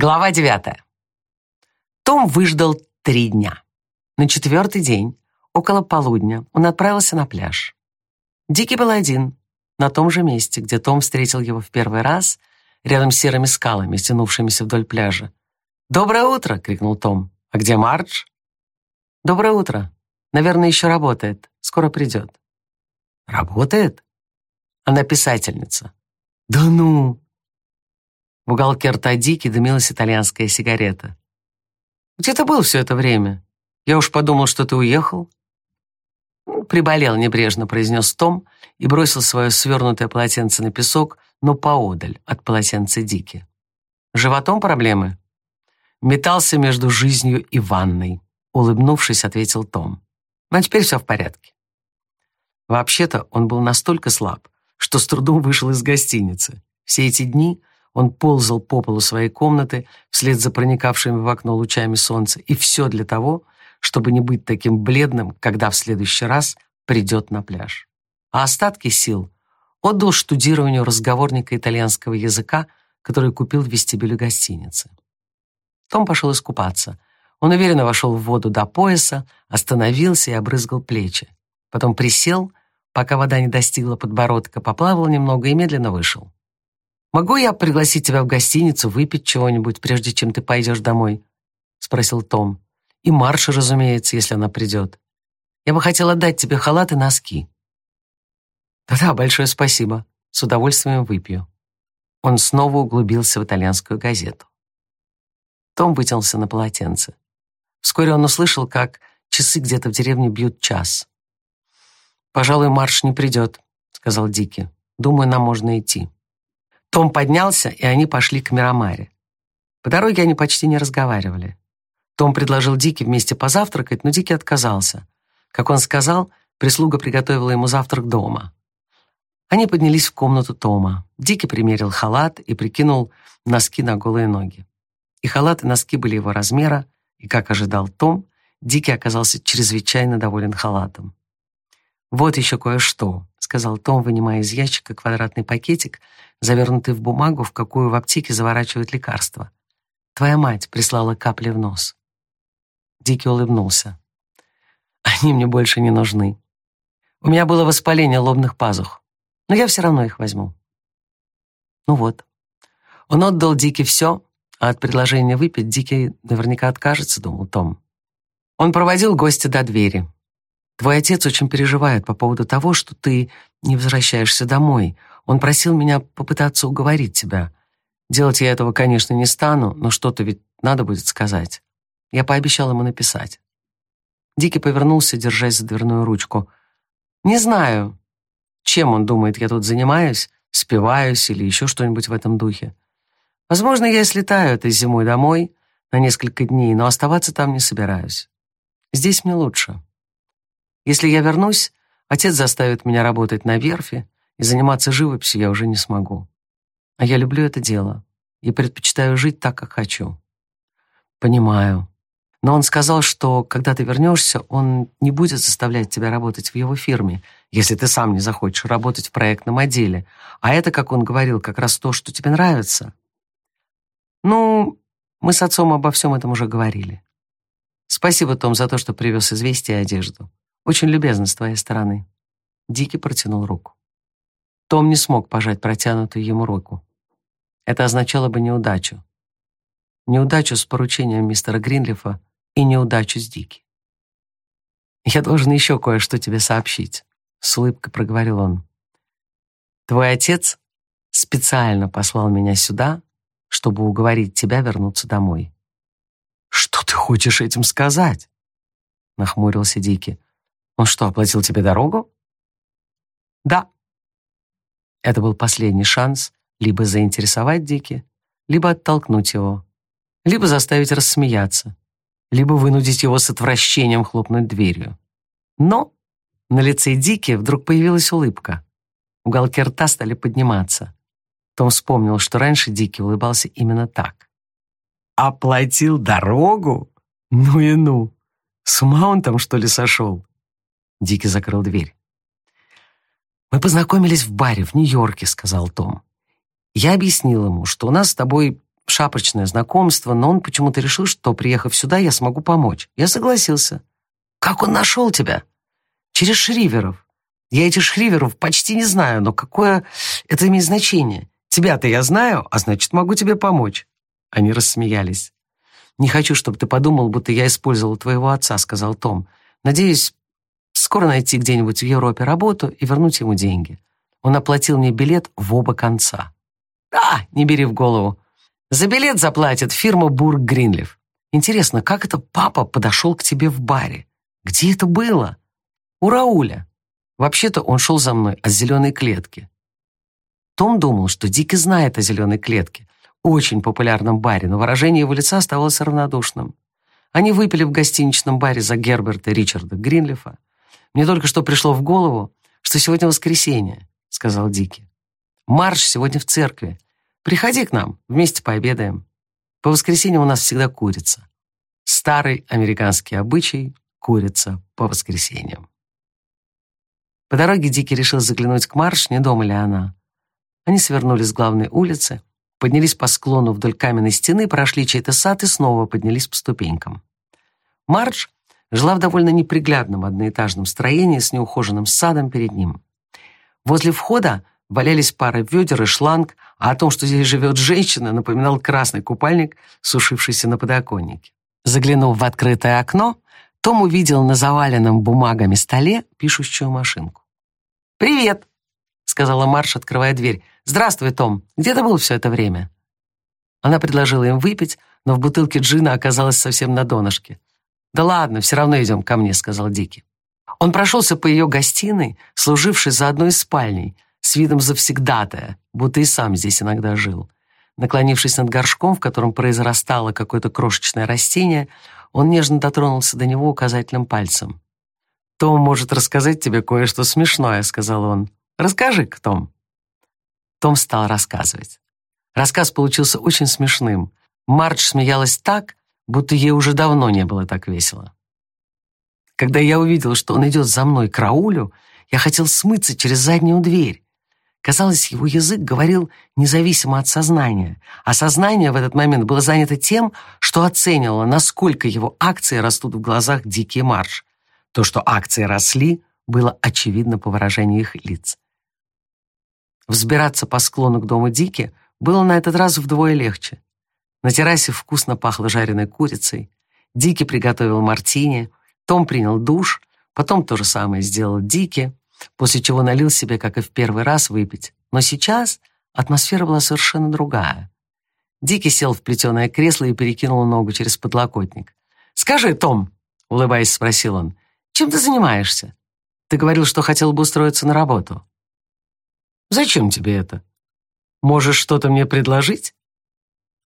Глава девятая. Том выждал три дня. На четвертый день, около полудня, он отправился на пляж. Дикий был один, на том же месте, где Том встретил его в первый раз, рядом с серыми скалами, стянувшимися вдоль пляжа. «Доброе утро!» — крикнул Том. «А где Мардж?» «Доброе утро. Наверное, еще работает. Скоро придет». «Работает?» «Она писательница». «Да ну!» В уголке рта Дики дымилась итальянская сигарета. «Где ты был все это время? Я уж подумал, что ты уехал». «Приболел небрежно», — произнес Том и бросил свое свернутое полотенце на песок, но поодаль от полотенца Дики. «Животом проблемы?» Метался между жизнью и ванной. Улыбнувшись, ответил Том. «Но теперь все в порядке». Вообще-то он был настолько слаб, что с трудом вышел из гостиницы. Все эти дни он ползал по полу своей комнаты вслед за проникавшими в окно лучами солнца, и все для того, чтобы не быть таким бледным, когда в следующий раз придет на пляж. А остатки сил отдал штудированию разговорника итальянского языка, который купил в вестибюле гостиницы. Том пошел искупаться. Он уверенно вошел в воду до пояса, остановился и обрызгал плечи. Потом присел, пока вода не достигла подбородка, поплавал немного и медленно вышел. «Могу я пригласить тебя в гостиницу выпить чего-нибудь, прежде чем ты пойдешь домой?» — спросил Том. «И Марша, разумеется, если она придет. Я бы хотела дать тебе халат и носки». «Да-да, большое спасибо. С удовольствием выпью». Он снова углубился в итальянскую газету. Том вытянулся на полотенце. Вскоре он услышал, как часы где-то в деревне бьют час. «Пожалуй, Марш не придет», — сказал Дики. «Думаю, нам можно идти». Том поднялся, и они пошли к Мирамаре. По дороге они почти не разговаривали. Том предложил Дики вместе позавтракать, но Дики отказался. Как он сказал, прислуга приготовила ему завтрак дома. Они поднялись в комнату Тома. Дики примерил халат и прикинул носки на голые ноги. И халат, и носки были его размера, и, как ожидал Том, Дики оказался чрезвычайно доволен халатом. «Вот еще кое-что», — сказал Том, вынимая из ящика квадратный пакетик, завернутый в бумагу, в какую в аптеке заворачивают лекарства. «Твоя мать прислала капли в нос». Дики улыбнулся. «Они мне больше не нужны. У меня было воспаление лобных пазух, но я все равно их возьму». Ну вот. Он отдал Дики все, а от предложения выпить Дики наверняка откажется, думал Том. Он проводил гостя до двери. Твой отец очень переживает по поводу того, что ты не возвращаешься домой. Он просил меня попытаться уговорить тебя. Делать я этого, конечно, не стану, но что-то ведь надо будет сказать. Я пообещал ему написать. Дикий повернулся, держась за дверную ручку. Не знаю, чем он думает, я тут занимаюсь, спиваюсь или еще что-нибудь в этом духе. Возможно, я слетаю этой зимой домой на несколько дней, но оставаться там не собираюсь. Здесь мне лучше. Если я вернусь, отец заставит меня работать на верфи, и заниматься живописью я уже не смогу. А я люблю это дело и предпочитаю жить так, как хочу. Понимаю. Но он сказал, что когда ты вернешься, он не будет заставлять тебя работать в его фирме, если ты сам не захочешь работать в проектном отделе. А это, как он говорил, как раз то, что тебе нравится. Ну, мы с отцом обо всем этом уже говорили. Спасибо, Том, за то, что привез известие и одежду. Очень любезно с твоей стороны». Дики протянул руку. Том не смог пожать протянутую ему руку. Это означало бы неудачу. Неудачу с поручением мистера Гринлифа и неудачу с Дики. «Я должен еще кое-что тебе сообщить», — с улыбкой проговорил он. «Твой отец специально послал меня сюда, чтобы уговорить тебя вернуться домой». «Что ты хочешь этим сказать?» — нахмурился Дики. Он что, оплатил тебе дорогу? Да. Это был последний шанс либо заинтересовать Дики, либо оттолкнуть его, либо заставить рассмеяться, либо вынудить его с отвращением хлопнуть дверью. Но на лице Дики вдруг появилась улыбка. Уголки рта стали подниматься. Том вспомнил, что раньше Дики улыбался именно так. «Оплатил дорогу? Ну и ну! С ума он там, что ли, сошел?» Дики закрыл дверь. «Мы познакомились в баре в Нью-Йорке», — сказал Том. «Я объяснил ему, что у нас с тобой шапочное знакомство, но он почему-то решил, что, приехав сюда, я смогу помочь. Я согласился. Как он нашел тебя? Через Шриверов. Я этих Шриверов почти не знаю, но какое это имеет значение? Тебя-то я знаю, а значит, могу тебе помочь. Они рассмеялись. «Не хочу, чтобы ты подумал, будто я использовал твоего отца», — сказал Том. «Надеюсь, скоро найти где-нибудь в Европе работу и вернуть ему деньги. Он оплатил мне билет в оба конца». «Да, не бери в голову. За билет заплатит фирма Бург Гринлиф. Интересно, как это папа подошел к тебе в баре? Где это было?» «У Рауля. Вообще-то он шел за мной от зеленой клетки». Том думал, что Дики знает о зеленой клетке, очень популярном баре, но выражение его лица оставалось равнодушным. Они выпили в гостиничном баре за Герберта Ричарда Гринлифа. «Мне только что пришло в голову, что сегодня воскресенье», — сказал Дики. «Марш сегодня в церкви. Приходи к нам, вместе пообедаем. По воскресеньям у нас всегда курица. Старый американский обычай — курица по воскресеньям». По дороге Дики решил заглянуть к Марш, не дома ли она. Они свернули с главной улицы, поднялись по склону вдоль каменной стены, прошли чей-то сад и снова поднялись по ступенькам. Мардж жила в довольно неприглядном одноэтажном строении с неухоженным садом перед ним. Возле входа валялись пара ведер и шланг, а о том, что здесь живет женщина, напоминал красный купальник, сушившийся на подоконнике. Заглянув в открытое окно, том увидел на заваленном бумагами столе пишущую машинку. «Привет!» — сказала Марш, открывая дверь. «Здравствуй, Том. Где ты был все это время?» Она предложила им выпить, но в бутылке джина оказалась совсем на донышке. «Да ладно, все равно идем ко мне», — сказал Дики. Он прошелся по ее гостиной, служившей за одной из спальней, с видом завсегдатая, будто и сам здесь иногда жил. Наклонившись над горшком, в котором произрастало какое-то крошечное растение, он нежно дотронулся до него указательным пальцем. «Том может рассказать тебе кое-что смешное», — сказал он. «Расскажи-ка, Том». Том стал рассказывать. Рассказ получился очень смешным. Мардж смеялась так, будто ей уже давно не было так весело. Когда я увидел, что он идет за мной к Раулю, я хотел смыться через заднюю дверь. Казалось, его язык говорил независимо от сознания, а сознание в этот момент было занято тем, что оценивало, насколько его акции растут в глазах Дикий Марш. То, что акции росли, было очевидно по выражению их лиц. Взбираться по склону к дому Дики было на этот раз вдвое легче. На террасе вкусно пахло жареной курицей. Дики приготовил мартини, Том принял душ, потом то же самое сделал Дики, после чего налил себе, как и в первый раз, выпить. Но сейчас атмосфера была совершенно другая. Дики сел в плетеное кресло и перекинул ногу через подлокотник. «Скажи, Том», — улыбаясь, спросил он, — «чем ты занимаешься? Ты говорил, что хотел бы устроиться на работу». Зачем тебе это? Можешь что-то мне предложить?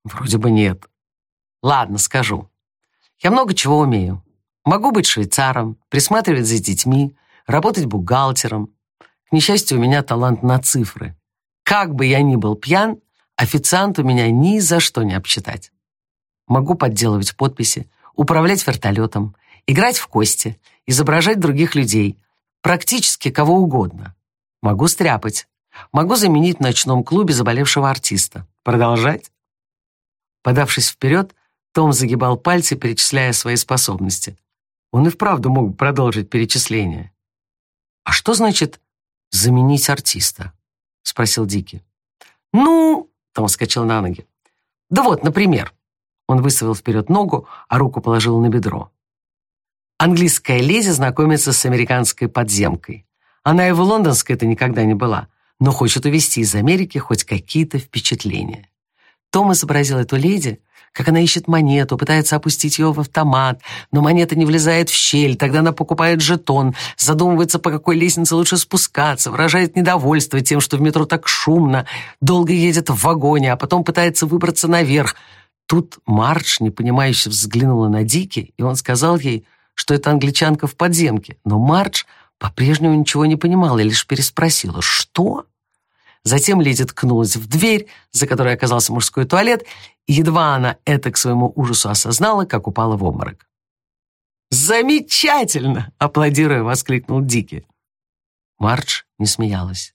Вроде бы нет. Ладно, скажу. Я много чего умею. Могу быть швейцаром, присматривать за детьми, работать бухгалтером. К несчастью, у меня талант на цифры. Как бы я ни был пьян, официант у меня ни за что не обсчитать. Могу подделывать подписи, управлять вертолетом, играть в кости, изображать других людей, практически кого угодно. Могу стряпать, Могу заменить в ночном клубе заболевшего артиста. Продолжать?» Подавшись вперед, том загибал пальцы, перечисляя свои способности. Он и вправду мог продолжить перечисление. «А что значит «заменить артиста»?» — спросил Дики. «Ну...» — Том вскочил на ноги. «Да вот, например...» Он выставил вперед ногу, а руку положил на бедро. Английская леди знакомится с американской подземкой. Она и в лондонской-то никогда не была но хочет увезти из Америки хоть какие-то впечатления. Том изобразил эту леди, как она ищет монету, пытается опустить ее в автомат, но монета не влезает в щель, тогда она покупает жетон, задумывается, по какой лестнице лучше спускаться, выражает недовольство тем, что в метро так шумно, долго едет в вагоне, а потом пытается выбраться наверх. Тут Мардж, непонимающе, взглянула на Дики, и он сказал ей, что это англичанка в подземке, но Мардж по-прежнему ничего не понимала и лишь переспросила «Что?». Затем леди ткнулась в дверь, за которой оказался мужской туалет, и едва она это к своему ужасу осознала, как упала в обморок. «Замечательно!» — аплодируя, воскликнул Дики. Мардж не смеялась.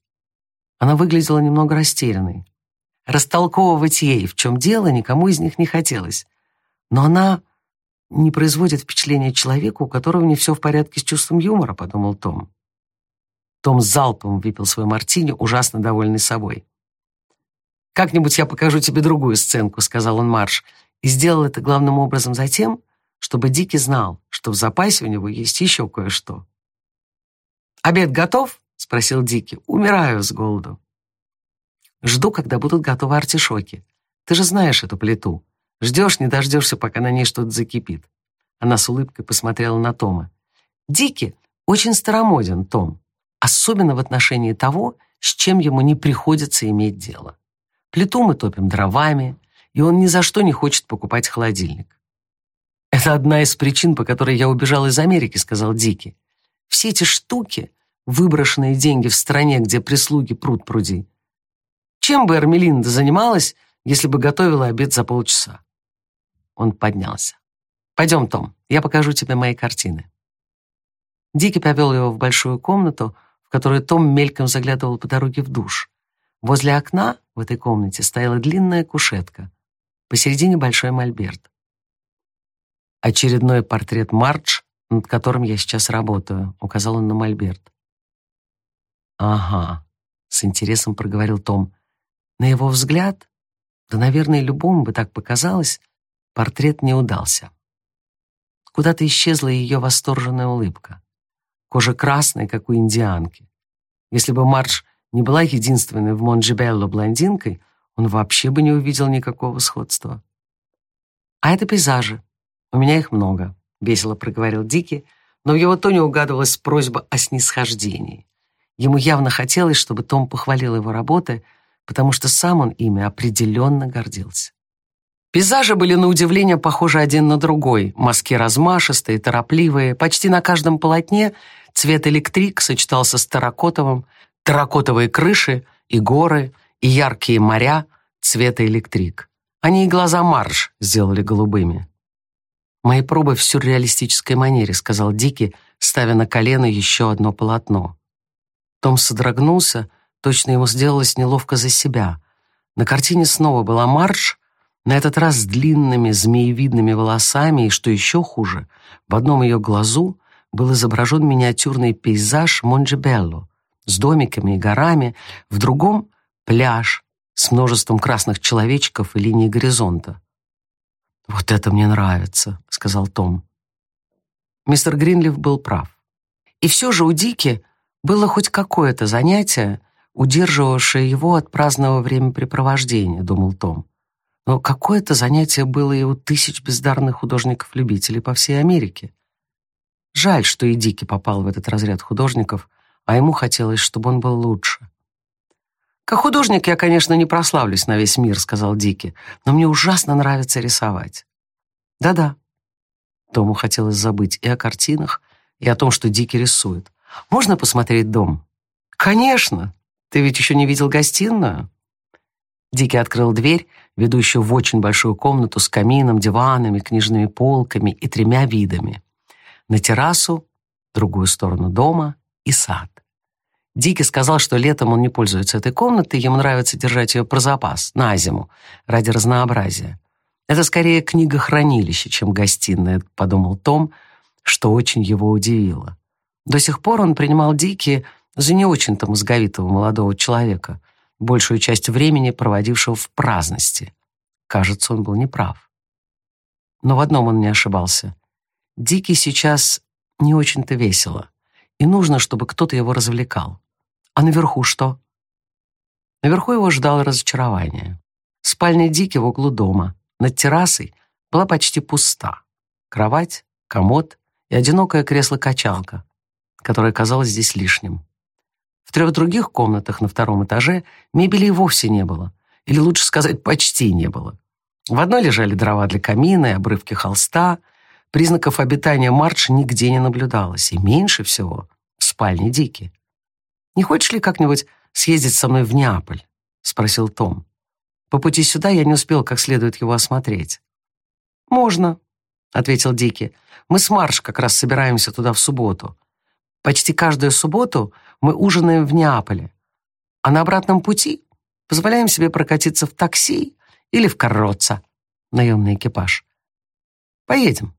Она выглядела немного растерянной. Растолковывать ей, в чем дело, никому из них не хотелось. Но она не производит впечатления человека, у которого не все в порядке с чувством юмора, подумал Том. Том залпом выпил свой мартини, ужасно довольный собой. «Как-нибудь я покажу тебе другую сценку», — сказал он Марш, и сделал это главным образом за тем, чтобы Дики знал, что в запасе у него есть еще кое-что. «Обед готов?» — спросил Дики. «Умираю с голоду». «Жду, когда будут готовы артишоки. Ты же знаешь эту плиту. Ждешь, не дождешься, пока на ней что-то закипит». Она с улыбкой посмотрела на Тома. «Дики очень старомоден, Том, особенно в отношении того, с чем ему не приходится иметь дело. Плиту мы топим дровами, и он ни за что не хочет покупать холодильник. «Это одна из причин, по которой я убежал из Америки», — сказал Дики. «Все эти штуки, выброшенные деньги в стране, где прислуги пруд пруди. Чем бы Эрмелинда занималась, если бы готовила обед за полчаса?» Он поднялся. «Пойдем, Том, я покажу тебе мои картины». Дики повел его в большую комнату, в которую Том мельком заглядывал по дороге в душ. Возле окна в этой комнате стояла длинная кушетка, посередине большой мольберт. «Очередной портрет Мардж, над которым я сейчас работаю», — указал он на мольберт. «Ага», — с интересом проговорил Том. На его взгляд, да, наверное, любому бы так показалось, портрет не удался. Куда-то исчезла ее восторженная улыбка. Кожа красная, как у индианки. Если бы Мардж не была единственной в Монджибелло блондинкой, он вообще бы не увидел никакого сходства. «А это пейзажи. У меня их много», — весело проговорил Дики, но в его тоне угадывалась просьба о снисхождении. Ему явно хотелось, чтобы Том похвалил его работы, потому что сам он ими определенно гордился. Пейзажи были на удивление похожи один на другой. Мазки размашистые, торопливые. Почти на каждом полотне цвет электрик сочетался с терракотовым, терракотовые крыши и горы, и яркие моря цвета электрик. Они и глаза Марш сделали голубыми. «Мои пробы в сюрреалистической манере», — сказал Дики, ставя на колено еще одно полотно. Том содрогнулся, точно ему сделалось неловко за себя. На картине снова была Марш, на этот раз с длинными змеевидными волосами, и, что еще хуже, в одном ее глазу был изображен миниатюрный пейзаж Монджебелло, с домиками и горами, в другом — пляж с множеством красных человечков и линий горизонта. «Вот это мне нравится», — сказал Том. Мистер Гринлиф был прав. И все же у Дики было хоть какое-то занятие, удерживавшее его от праздного времяпрепровождения, думал Том. Но какое-то занятие было и у тысяч бездарных художников-любителей по всей Америке. Жаль, что и Дики попал в этот разряд художников, а ему хотелось, чтобы он был лучше. «Как художник я, конечно, не прославлюсь на весь мир», — сказал Дики, «но мне ужасно нравится рисовать». «Да-да». Тому хотелось забыть и о картинах, и о том, что Дики рисует. «Можно посмотреть дом?» «Конечно! Ты ведь еще не видел гостиную?» Дики открыл дверь, ведущую в очень большую комнату с камином, диванами, книжными полками и тремя видами. На террасу, другую сторону дома и сад. Дики сказал, что летом он не пользуется этой комнатой, ему нравится держать ее про запас, на зиму, ради разнообразия. Это скорее книгохранилище, чем гостиная, подумал Том, что очень его удивило. До сих пор он принимал Дики за не очень-то мозговитого молодого человека, большую часть времени проводившего в праздности. Кажется, он был неправ. Но в одном он не ошибался. Дики сейчас не очень-то весело, и нужно, чтобы кто-то его развлекал. А наверху что? Наверху его ждало разочарование. Спальня Дики в углу дома, над террасой, была почти пуста. Кровать, комод и одинокое кресло-качалка, которое казалось здесь лишним. В трех других комнатах на втором этаже мебели и вовсе не было, или лучше сказать, почти не было. В одной лежали дрова для камина и обрывки холста. Признаков обитания Марч нигде не наблюдалось, и меньше всего в спальне Дики. «Не хочешь ли как-нибудь съездить со мной в Неаполь?» — спросил Том. По пути сюда я не успел как следует его осмотреть. «Можно», — ответил Дики. «Мы с Марш как раз собираемся туда в субботу. Почти каждую субботу мы ужинаем в Неаполе. А на обратном пути Позволяем себе прокатиться в такси или в карроца, наемный экипаж. Поедем.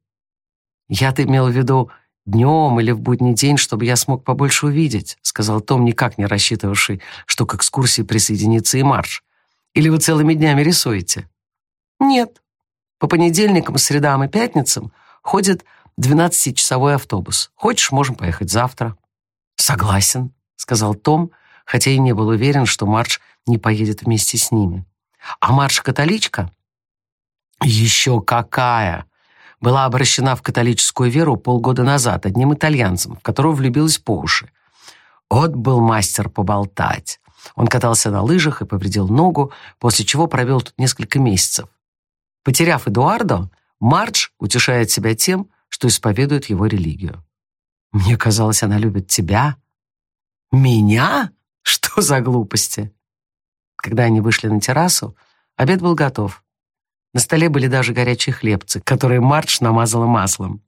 Я-то имел в виду днем или в будний день, чтобы я смог побольше увидеть, сказал Том, никак не рассчитывавший, что к экскурсии присоединится и марш. Или вы целыми днями рисуете? Нет. По понедельникам, средам и пятницам ходит 12-часовой автобус. Хочешь, можем поехать завтра. Согласен, сказал Том, хотя и не был уверен, что Марш не поедет вместе с ними. А Марш католичка? Еще какая! Была обращена в католическую веру полгода назад одним итальянцем, в которого влюбилась по уши. От был мастер поболтать. Он катался на лыжах и повредил ногу, после чего провел тут несколько месяцев. Потеряв Эдуардо, Мардж утешает себя тем, что исповедует его религию. «Мне казалось, она любит тебя». «Меня? Что за глупости?» Когда они вышли на террасу, обед был готов. На столе были даже горячие хлебцы, которые Мардж намазала маслом.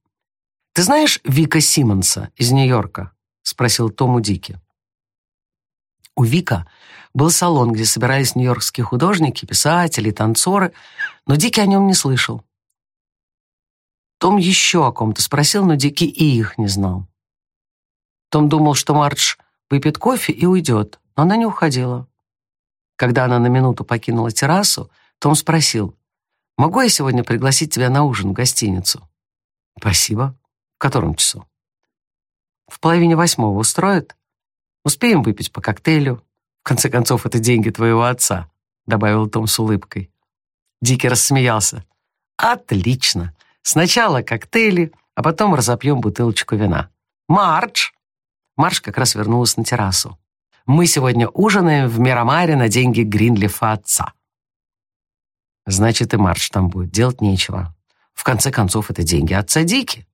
«Ты знаешь Вика Симмонса из Нью-Йорка?» — спросил Том у Дики. У Вика был салон, где собирались нью-йоркские художники, писатели, танцоры, но Дики о нем не слышал. Том еще о ком-то спросил, но Дики и их не знал. Том думал, что Мардж выпьет кофе и уйдет, но она не уходила. Когда она на минуту покинула террасу, Том спросил, «Могу я сегодня пригласить тебя на ужин в гостиницу?» «Спасибо. В котором часу?» «В половине восьмого устроит?» Успеем выпить по коктейлю. В конце концов, это деньги твоего отца», — добавил Том с улыбкой. Дикий рассмеялся. «Отлично. Сначала коктейли, а потом разопьем бутылочку вина. Марч!» Марш как раз вернулась на террасу. «Мы сегодня ужинаем в Мирамаре на деньги Гринлифа отца». «Значит, и Марч там будет. Делать нечего. В конце концов, это деньги отца Дики».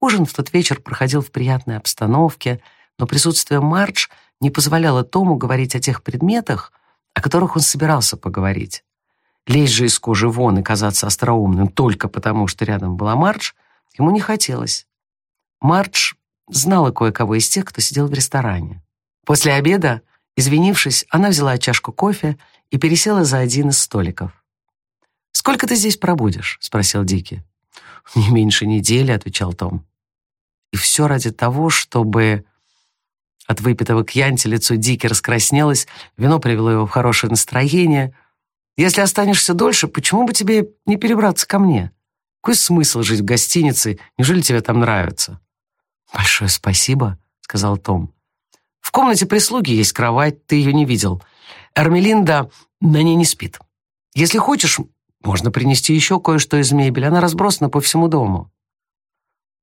Ужин в тот вечер проходил в приятной обстановке — но присутствие Мардж не позволяло Тому говорить о тех предметах, о которых он собирался поговорить. Лезть же из кожи вон и казаться остроумным только потому, что рядом была Мардж, ему не хотелось. Мардж знала кое-кого из тех, кто сидел в ресторане. После обеда, извинившись, она взяла чашку кофе и пересела за один из столиков. «Сколько ты здесь пробудешь?» — спросил Дики. «Не меньше недели», — отвечал Том. И все ради того, чтобы от выпитого кьянти лицо Дики раскраснелось, вино привело его в хорошее настроение. «Если останешься дольше, почему бы тебе не перебраться ко мне? Какой смысл жить в гостинице? Неужели тебе там нравится?» «Большое спасибо», — сказал Том. «В комнате прислуги есть кровать, ты ее не видел. Эрмелинда на ней не спит. Если хочешь, можно принести еще кое-что из мебели, она разбросана по всему дому».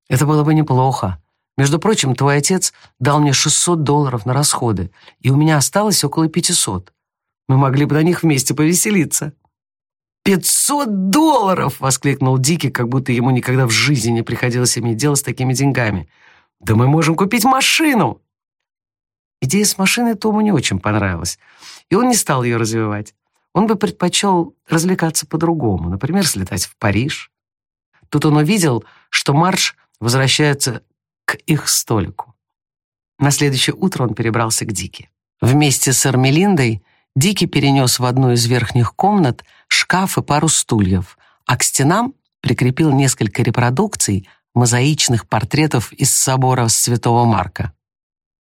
«Это было бы неплохо», между прочим, твой отец дал мне 600 долларов на расходы, и у меня осталось около 500. Мы могли бы на них вместе повеселиться». «Пятьсот долларов!» — воскликнул Дики, как будто ему никогда в жизни не приходилось иметь дело с такими деньгами. «Да мы можем купить машину!» Идея с машиной Тому не очень понравилась, и он не стал ее развивать. Он бы предпочел развлекаться по-другому, например, слетать в Париж. Тут он увидел, что Марш возвращается к их столику. На следующее утро он перебрался к Дике. Вместе с Эрмелиндой Дики перенес в одну из верхних комнат шкаф и пару стульев, а к стенам прикрепил несколько репродукций мозаичных портретов из собора Святого Марка.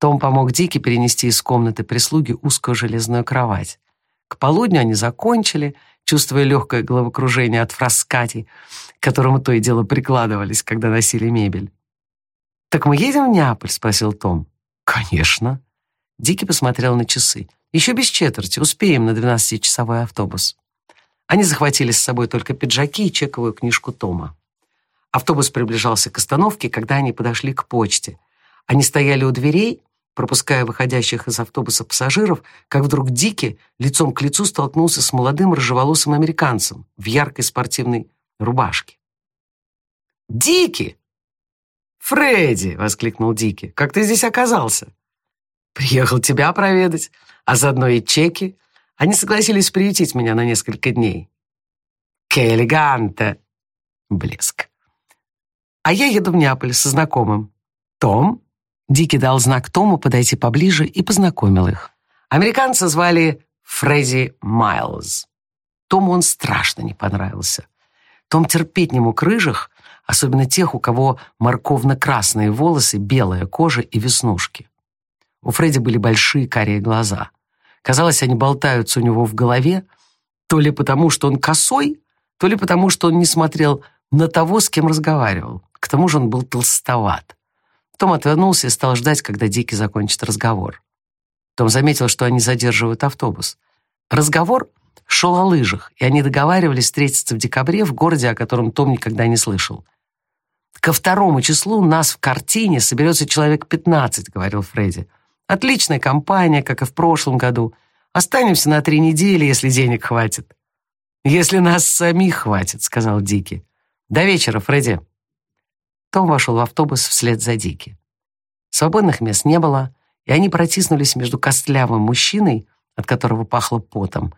Том помог Дике перенести из комнаты прислуги узкую железную кровать. К полудню они закончили, чувствуя легкое головокружение от фраскати, к которому то и дело прикладывались, когда носили мебель. «Так мы едем в Неаполь?» — спросил Том. «Конечно». Дики посмотрел на часы. «Еще без четверти. Успеем на двенадцатичасовой автобус». Они захватили с собой только пиджаки и чековую книжку Тома. Автобус приближался к остановке, когда они подошли к почте. Они стояли у дверей, пропуская выходящих из автобуса пассажиров, как вдруг Дики лицом к лицу столкнулся с молодым рыжеволосым американцем в яркой спортивной рубашке. «Дики!» «Фредди!» — воскликнул Дики. «Как ты здесь оказался?» «Приехал тебя проведать, а заодно и чеки. Они согласились приютить меня на несколько дней». «Ке элеганте!» Блеск. «А я еду в Неаполь со знакомым. Том?» Дики дал знак Тому подойти поближе и познакомил их. Американца звали Фредди Майлз. Тому он страшно не понравился. Том терпеть не мог рыжих, особенно тех, у кого морковно-красные волосы, белая кожа и веснушки. У Фредди были большие карие глаза. Казалось, они болтаются у него в голове, то ли потому, что он косой, то ли потому, что он не смотрел на того, с кем разговаривал. К тому же он был толстоват. Том отвернулся и стал ждать, когда Дикий закончит разговор. Том заметил, что они задерживают автобус. Разговор шел о лыжах, и они договаривались встретиться в декабре в городе, о котором Том никогда не слышал. «Ко второму числу нас в картине соберется человек 15», — говорил Фредди. «Отличная компания, как и в прошлом году. Останемся на три недели, если денег хватит». «Если нас самих хватит», — сказал Дики. «До вечера, Фредди». Том вошел в автобус вслед за Дики. Свободных мест не было, и они протиснулись между костлявым мужчиной, от которого пахло потом,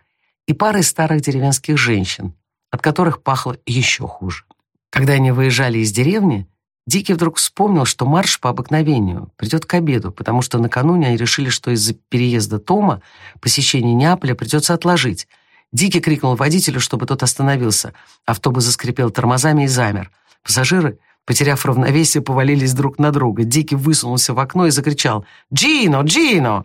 и парой старых деревенских женщин, от которых пахло еще хуже. Когда они выезжали из деревни, Дикий вдруг вспомнил, что марш по обыкновению придет к обеду, потому что накануне они решили, что из-за переезда Тома посещение Неаполя придется отложить. Дикий крикнул водителю, чтобы тот остановился. Автобус заскрипел тормозами и замер. Пассажиры, потеряв равновесие, повалились друг на друга. Дикий высунулся в окно и закричал «Джино! Джино!».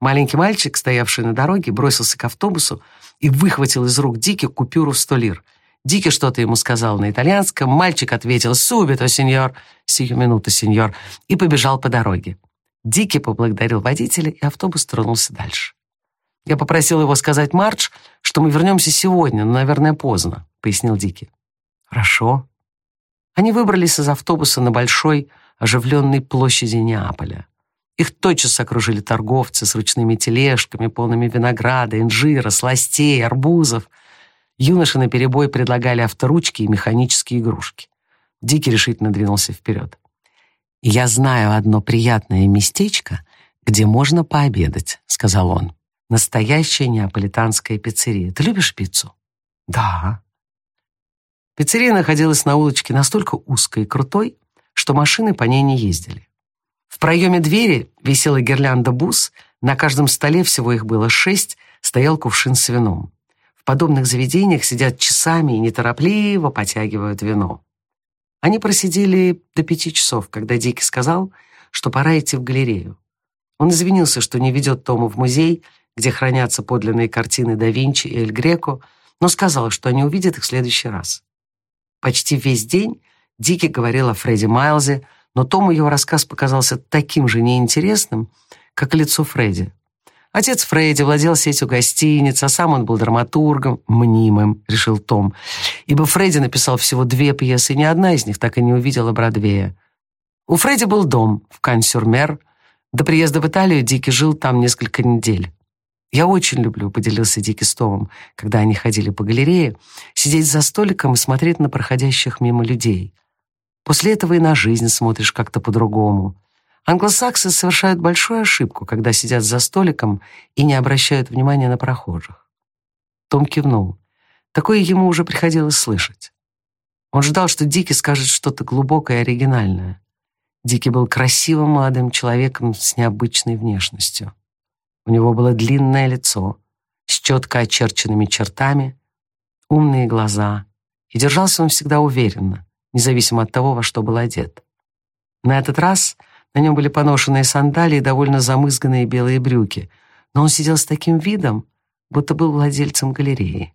Маленький мальчик, стоявший на дороге, бросился к автобусу и выхватил из рук Дики купюру в сто лир. Дики что-то ему сказал на итальянском, мальчик ответил «Субито, сеньор», «Сию минуту, сеньор», и побежал по дороге. Дики поблагодарил водителя, и автобус тронулся дальше. «Я попросил его сказать Мардж, что мы вернемся сегодня, но, наверное, поздно», — пояснил Дики. «Хорошо». Они выбрались из автобуса на большой, оживленной площади Неаполя. Их тотчас окружили торговцы с ручными тележками, полными винограда, инжира, сластей, арбузов. Юноши наперебой предлагали авторучки и механические игрушки. Дикий решительно двинулся вперед. «Я знаю одно приятное местечко, где можно пообедать», — сказал он. «Настоящая неаполитанская пиццерия. Ты любишь пиццу?» «Да». Пиццерия находилась на улочке настолько узкой и крутой, что машины по ней не ездили. В проеме двери висела гирлянда бус, на каждом столе всего их было шесть, стоял кувшин с вином. В подобных заведениях сидят часами и неторопливо потягивают вино. Они просидели до пяти часов, когда Дикий сказал, что пора идти в галерею. Он извинился, что не ведет Тому в музей, где хранятся подлинные картины да Винчи и Эль Греко, но сказал, что они увидят их в следующий раз. Почти весь день Дикий говорил о Фредди Майлзе, но Тому его рассказ показался таким же неинтересным, как лицо Фредди. Отец Фредди владел сетью гостиниц, а сам он был драматургом, мнимым, решил Том, ибо Фредди написал всего две пьесы, и ни одна из них так и не увидела Бродвея. У Фредди был дом в Кансюрмер. До приезда в Италию Дики жил там несколько недель. «Я очень люблю», — поделился Дики с Томом, когда они ходили по галерее, сидеть за столиком и смотреть на проходящих мимо людей. После этого и на жизнь смотришь как-то по-другому. Англосаксы совершают большую ошибку, когда сидят за столиком и не обращают внимания на прохожих. Том кивнул. Такое ему уже приходилось слышать. Он ждал, что Дики скажет что-то глубокое и оригинальное. Дики был красивым молодым человеком с необычной внешностью. У него было длинное лицо с четко очерченными чертами, умные глаза, и держался он всегда уверенно, независимо от того, во что был одет. На этот раз на нем были поношенные сандалии и довольно замызганные белые брюки, но он сидел с таким видом, будто был владельцем галереи.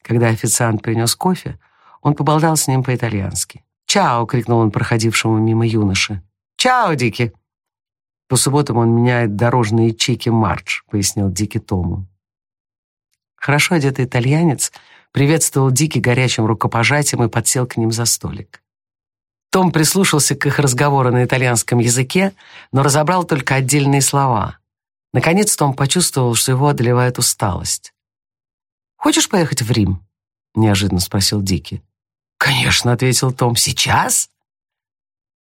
Когда официант принес кофе, он поболтал с ним по-итальянски. «Чао!» — крикнул он проходившему мимо юноше. «Чао, Дики!» «По субботам он меняет дорожные чеки Мардж», — пояснил Дики Тому. Хорошо одетый итальянец — приветствовал Дики горячим рукопожатием и подсел к ним за столик. Том прислушался к их разговору на итальянском языке, но разобрал только отдельные слова. Наконец Том почувствовал, что его одолевает усталость. «Хочешь поехать в Рим?» — неожиданно спросил Дики. «Конечно», — ответил Том. «Сейчас?»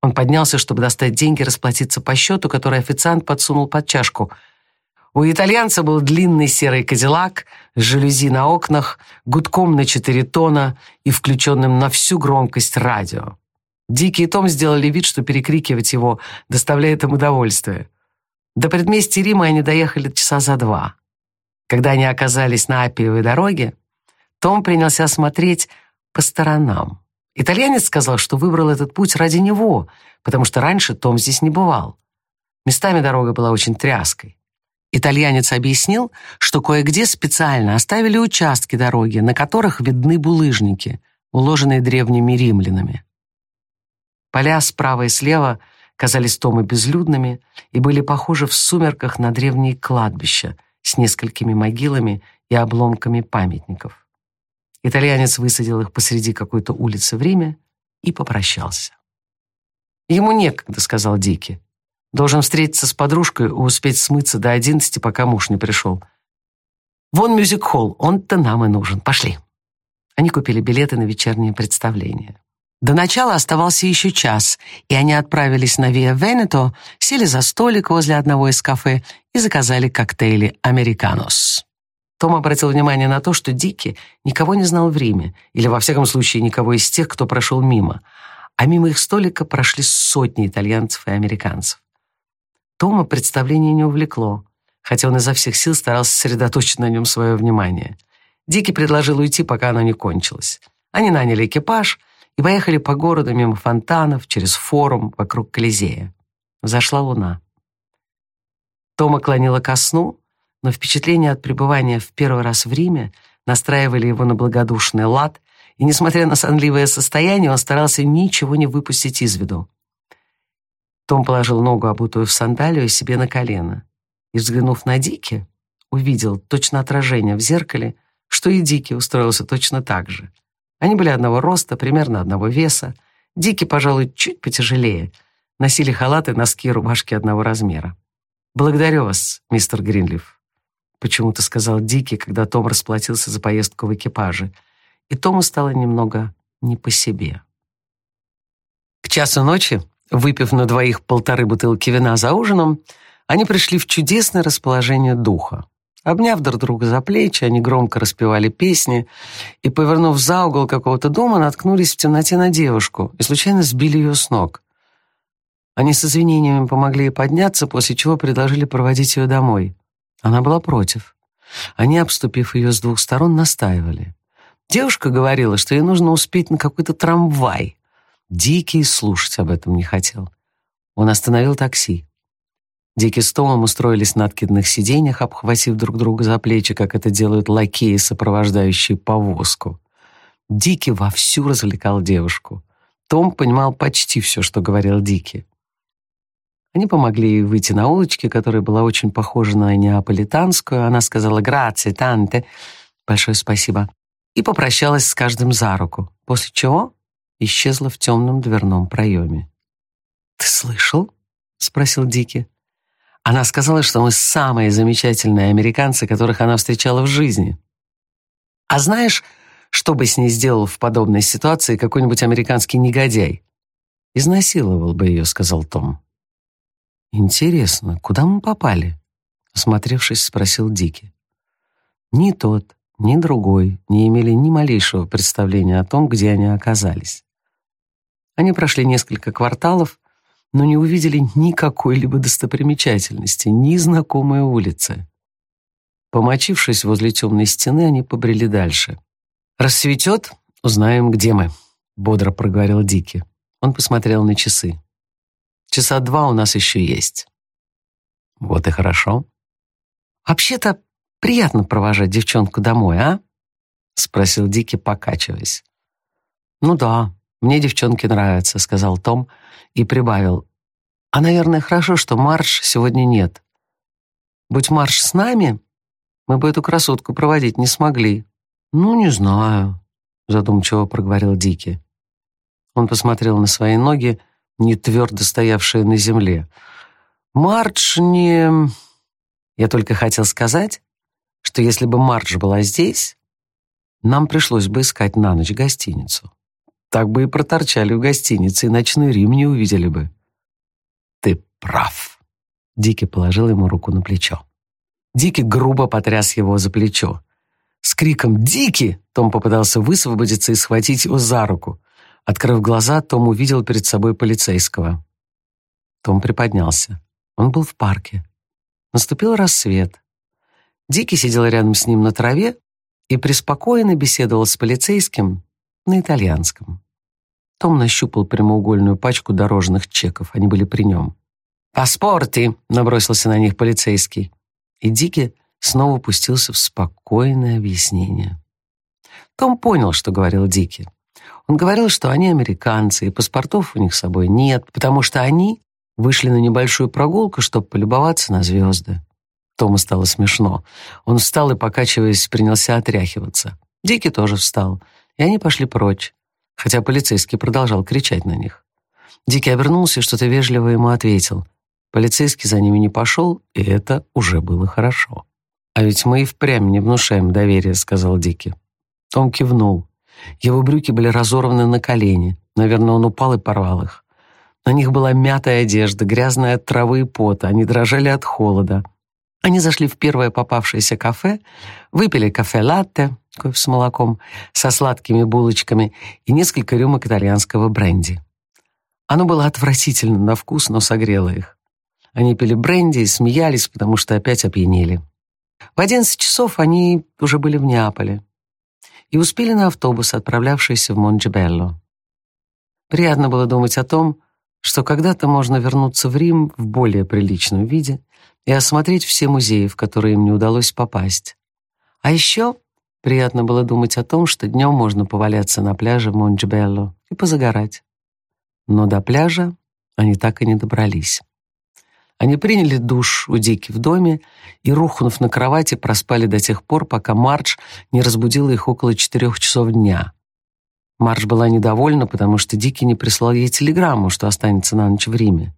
Он поднялся, чтобы достать деньги расплатиться по счету, который официант подсунул под чашку — у итальянца был длинный серый кадиллак жалюзи на окнах, гудком на четыре тона и включенным на всю громкость радио. Дикий Том сделали вид, что перекрикивать его доставляет им удовольствие. До предместья Рима они доехали часа за два. Когда они оказались на Апиевой дороге, Том принялся смотреть по сторонам. Итальянец сказал, что выбрал этот путь ради него, потому что раньше Том здесь не бывал. Местами дорога была очень тряской. Итальянец объяснил, что кое-где специально оставили участки дороги, на которых видны булыжники, уложенные древними римлянами. Поля справа и слева казались Тому безлюдными и были похожи в сумерках на древние кладбища с несколькими могилами и обломками памятников. Итальянец высадил их посреди какой-то улицы в Риме и попрощался. «Ему некогда», — сказал Дики. Должен встретиться с подружкой и успеть смыться до одиннадцати, пока муж не пришел. Вон мюзик-холл, он-то нам и нужен. Пошли. Они купили билеты на вечернее представление. До начала оставался еще час, и они отправились на Виа Венето, сели за столик возле одного из кафе и заказали коктейли «Американос». Том обратил внимание на то, что Дики никого не знал в Риме, или, во всяком случае, никого из тех, кто прошел мимо, а мимо их столика прошли сотни итальянцев и американцев. Тома представление не увлекло, хотя он изо всех сил старался сосредоточить на нем свое внимание. Дикий предложил уйти, пока оно не кончилось. Они наняли экипаж и поехали по городу мимо фонтанов, через форум, вокруг Колизея. Зашла луна. Тома клонила ко сну, но впечатления от пребывания в первый раз в Риме настраивали его на благодушный лад, и, несмотря на сонливое состояние, он старался ничего не выпустить из виду. Том положил ногу, обутую в сандалию, себе на колено. И, взглянув на Дики, увидел точно отражение в зеркале, что и Дики устроился точно так же. Они были одного роста, примерно одного веса. Дики, пожалуй, чуть потяжелее. Носили халаты, носки и рубашки одного размера. «Благодарю вас, мистер Гринлиф», — почему-то сказал Дики, когда Том расплатился за поездку в экипаже. И Тому стало немного не по себе. К часу ночи Выпив на двоих полторы бутылки вина за ужином, они пришли в чудесное расположение духа. Обняв друг друга за плечи, они громко распевали песни и, повернув за угол какого-то дома, наткнулись в темноте на девушку и случайно сбили ее с ног. Они с извинениями помогли ей подняться, после чего предложили проводить ее домой. Она была против. Они, обступив ее с двух сторон, настаивали. Девушка говорила, что ей нужно успеть на какой-то трамвай, Дикий слушать об этом не хотел. Он остановил такси. Дикий с Томом устроились на откидных сиденьях, обхватив друг друга за плечи, как это делают лакеи, сопровождающие повозку. Дикий вовсю развлекал девушку. Том понимал почти все, что говорил Дикий. Они помогли ей выйти на улочке, которая была очень похожа на неаполитанскую. Она сказала «Грация, танте», большое спасибо, и попрощалась с каждым за руку, после чего исчезла в темном дверном проеме. «Ты слышал?» — спросил Дики. Она сказала, что мы самые замечательные американцы, которых она встречала в жизни. А знаешь, что бы с ней сделал в подобной ситуации какой-нибудь американский негодяй? Изнасиловал бы ее, сказал Том. Интересно, куда мы попали? Осмотревшись, спросил Дики. Ни тот, ни другой не имели ни малейшего представления о том, где они оказались. Они прошли несколько кварталов, но не увидели никакой-либо достопримечательности, ни знакомой улицы. Помочившись возле темной стены, они побрели дальше. «Рассветет, узнаем, где мы», — бодро проговорил Дики. Он посмотрел на часы. «Часа два у нас еще есть». «Вот и хорошо». «Вообще-то приятно провожать девчонку домой, а?» — спросил Дики, покачиваясь. «Ну да, «Мне девчонки нравятся», — сказал Том и прибавил. «А, наверное, хорошо, что Марш сегодня нет. Будь Марш с нами, мы бы эту красотку проводить не смогли». «Ну, не знаю», — задумчиво проговорил Дики. Он посмотрел на свои ноги, не твердо стоявшие на земле. «Мардж не...» Я только хотел сказать, что если бы Мардж была здесь, нам пришлось бы искать на ночь гостиницу. Так бы и проторчали в гостинице, и ночной Рим не увидели бы. Ты прав. Дики положил ему руку на плечо. Дики грубо потряс его за плечо. С криком «Дики!» Том попытался высвободиться и схватить его за руку. Открыв глаза, Том увидел перед собой полицейского. Том приподнялся. Он был в парке. Наступил рассвет. Дики сидел рядом с ним на траве и преспокойно беседовал с полицейским на итальянском. Том нащупал прямоугольную пачку дорожных чеков, они были при нем. «Паспорты!» — набросился на них полицейский. И Дики снова пустился в спокойное объяснение. Том понял, что говорил Дики. Он говорил, что они американцы, и паспортов у них с собой нет, потому что они вышли на небольшую прогулку, чтобы полюбоваться на звезды. Тому стало смешно. Он встал и, покачиваясь, принялся отряхиваться. Дики тоже встал, и они пошли прочь, хотя полицейский продолжал кричать на них. Дики обернулся и что-то вежливо ему ответил. Полицейский за ними не пошел, и это уже было хорошо. «А ведь мы и впрямь не внушаем доверия», — сказал Дики. Том кивнул. Его брюки были разорваны на колени. Наверное, он упал и порвал их. На них была мятая одежда, грязная от травы и пота. Они дрожали от холода. Они зашли в первое попавшееся кафе, выпили кафе-латте, кофе с молоком, со сладкими булочками и несколько рюмок итальянского бренди. Оно было отвратительно на вкус, но согрело их. Они пили бренди и смеялись, потому что опять опьянели. В одиннадцать часов они уже были в Неаполе и успели на автобус, отправлявшийся в Монджебелло. Приятно было думать о том, что когда-то можно вернуться в Рим в более приличном виде и осмотреть все музеи, в которые им не удалось попасть. А еще приятно было думать о том, что днем можно поваляться на пляже в Монджебелло и позагорать. Но до пляжа они так и не добрались. Они приняли душ у Дики в доме и, рухнув на кровати, проспали до тех пор, пока Мардж не разбудила их около четырех часов дня. Мардж была недовольна, потому что Дики не прислал ей телеграмму, что останется на ночь в Риме.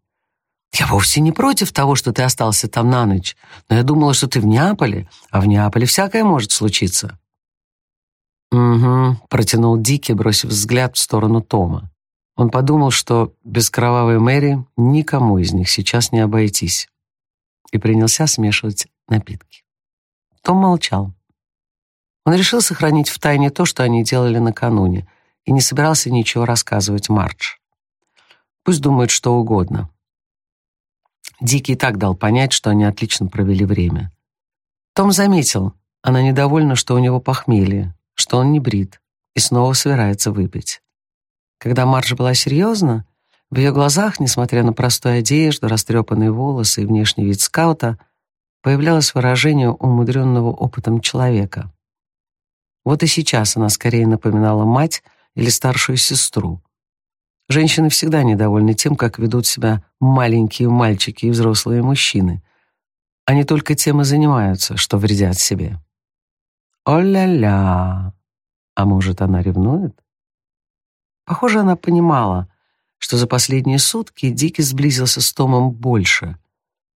«Я вовсе не против того, что ты остался там на ночь, но я думала, что ты в Неаполе, а в Неаполе всякое может случиться». «Угу», — протянул Дики, бросив взгляд в сторону Тома. Он подумал, что без кровавой Мэри никому из них сейчас не обойтись, и принялся смешивать напитки. Том молчал. Он решил сохранить в тайне то, что они делали накануне, и не собирался ничего рассказывать Мардж. Пусть думает что угодно. Дикий так дал понять, что они отлично провели время. Том заметил, она недовольна, что у него похмелье, что он не брит и снова собирается выпить. Когда Марш была серьезна, в ее глазах, несмотря на простую одежду, растрепанные волосы и внешний вид скаута, появлялось выражение умудренного опытом человека. Вот и сейчас она скорее напоминала мать или старшую сестру. Женщины всегда недовольны тем, как ведут себя маленькие мальчики и взрослые мужчины. Они только тем и занимаются, что вредят себе. О-ля-ля! А может, она ревнует? Похоже, она понимала, что за последние сутки Дики сблизился с Томом больше,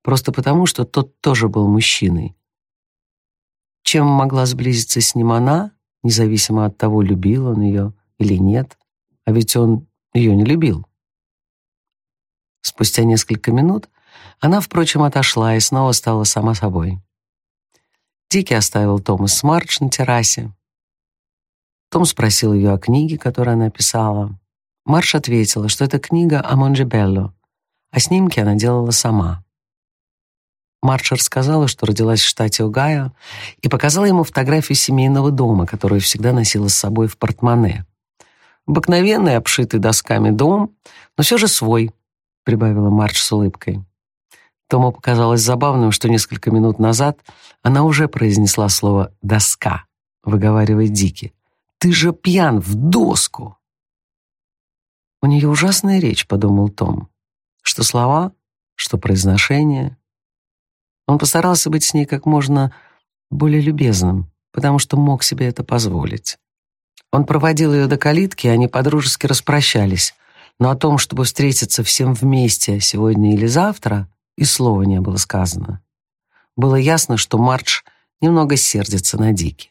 просто потому, что тот тоже был мужчиной. Чем могла сблизиться с ним она, независимо от того, любил он ее или нет, а ведь он ее не любил. Спустя несколько минут она, впрочем, отошла и снова стала сама собой. Дики оставил Тома с Мардж на террасе, том спросил ее о книге, которую она писала. Марш ответила, что это книга о Монджебелло, а снимки она делала сама. Марш рассказала, что родилась в штате Огайо, и показала ему фотографию семейного дома, которую всегда носила с собой в портмоне. «Обыкновенный, обшитый досками дом, но все же свой», — прибавила Марш с улыбкой. Тому показалось забавным, что несколько минут назад она уже произнесла слово «доска», выговаривая Дики. Ты же пьян в доску!» «У нее ужасная речь», — подумал Том. «Что слова, что произношение». Он постарался быть с ней как можно более любезным, потому что мог себе это позволить. Он проводил ее до калитки, и они подружески распрощались, но о том, чтобы встретиться всем вместе сегодня или завтра, и слова не было сказано. Было ясно, что Мардж немного сердится на Дики.